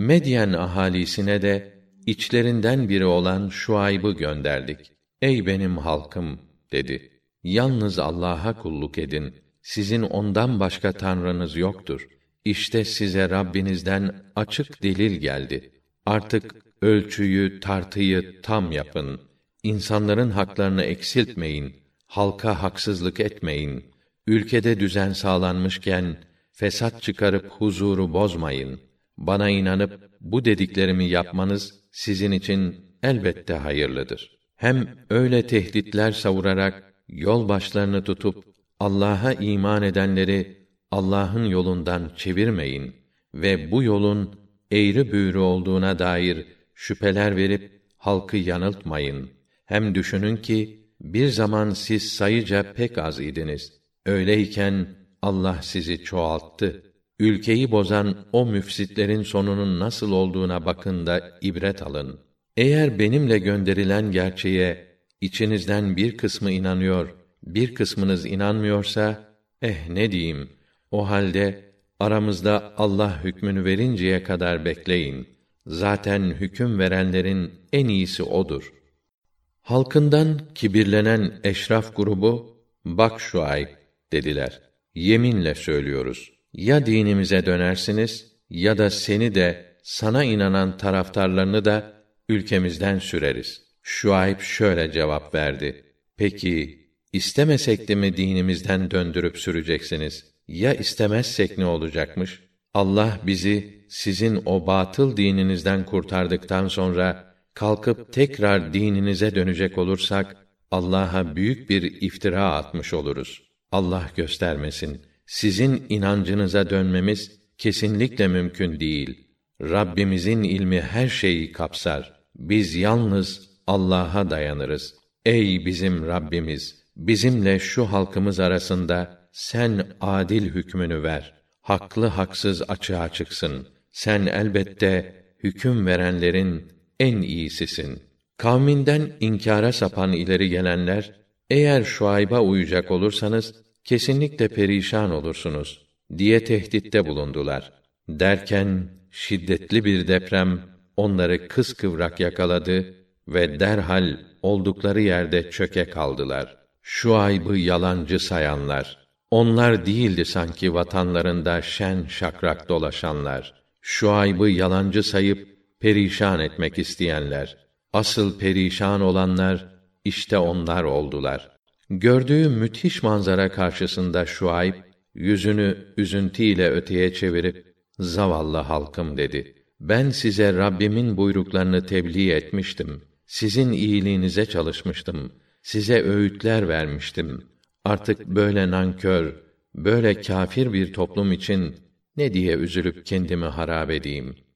Medyen ahalisine de içlerinden biri olan Şuayb'ı gönderdik. Ey benim halkım dedi. Yalnız Allah'a kulluk edin. Sizin ondan başka tanrınız yoktur. İşte size Rabbinizden açık delil geldi. Artık ölçüyü, tartıyı tam yapın. İnsanların haklarını eksiltmeyin. Halka haksızlık etmeyin. Ülkede düzen sağlanmışken fesat çıkarıp huzuru bozmayın. Bana inanıp bu dediklerimi yapmanız sizin için elbette hayırlıdır. Hem öyle tehditler savurarak yol başlarını tutup Allah'a iman edenleri Allah'ın yolundan çevirmeyin ve bu yolun eğri büğrü olduğuna dair şüpheler verip halkı yanıltmayın. Hem düşünün ki bir zaman siz sayıca pek az idiniz. Öyleyken Allah sizi çoğalttı. Ülkeyi bozan o müfsitlerin sonunun nasıl olduğuna bakın da ibret alın. Eğer benimle gönderilen gerçeğe içinizden bir kısmı inanıyor, bir kısmınız inanmıyorsa, eh ne diyeyim, o halde aramızda Allah hükmünü verinceye kadar bekleyin. Zaten hüküm verenlerin en iyisi odur. Halkından kibirlenen eşraf grubu, bak şu ay dediler. Yeminle söylüyoruz. Ya dinimize dönersiniz, ya da seni de, sana inanan taraftarlarını da ülkemizden süreriz. Şuayb şöyle cevap verdi. Peki, istemesek de mi dinimizden döndürüp süreceksiniz? Ya istemezsek ne olacakmış? Allah bizi sizin o batıl dininizden kurtardıktan sonra kalkıp tekrar dininize dönecek olursak Allah'a büyük bir iftira atmış oluruz. Allah göstermesin. Sizin inancınıza dönmemiz kesinlikle mümkün değil. Rabbimizin ilmi her şeyi kapsar. Biz yalnız Allah'a dayanırız. Ey bizim Rabbimiz, bizimle şu halkımız arasında sen adil hükmünü ver. Haklı haksız açığa çıksın. Sen elbette hüküm verenlerin en iyisisin. Kavminden inkara sapan ileri gelenler, eğer Şuayb'a uyacak olursanız, kesinlikle perişan olursunuz, diye tehditte bulundular. Derken, şiddetli bir deprem, onları kıskıvrak yakaladı ve derhal oldukları yerde çöke kaldılar. Şuayb'ı yalancı sayanlar, onlar değildi sanki vatanlarında şen şakrak dolaşanlar. Şuayb'ı yalancı sayıp perişan etmek isteyenler. Asıl perişan olanlar işte onlar oldular. Gördüğü müthiş manzara karşısında Şuayb yüzünü üzüntüyle öteye çevirip zavallı halkım dedi. Ben size Rabbimin buyruklarını tebliğ etmiştim. Sizin iyiliğinize çalışmıştım. Size öğütler vermiştim. Artık böyle nankör, böyle kâfir bir toplum için ne diye üzülüp kendimi harap edeyim?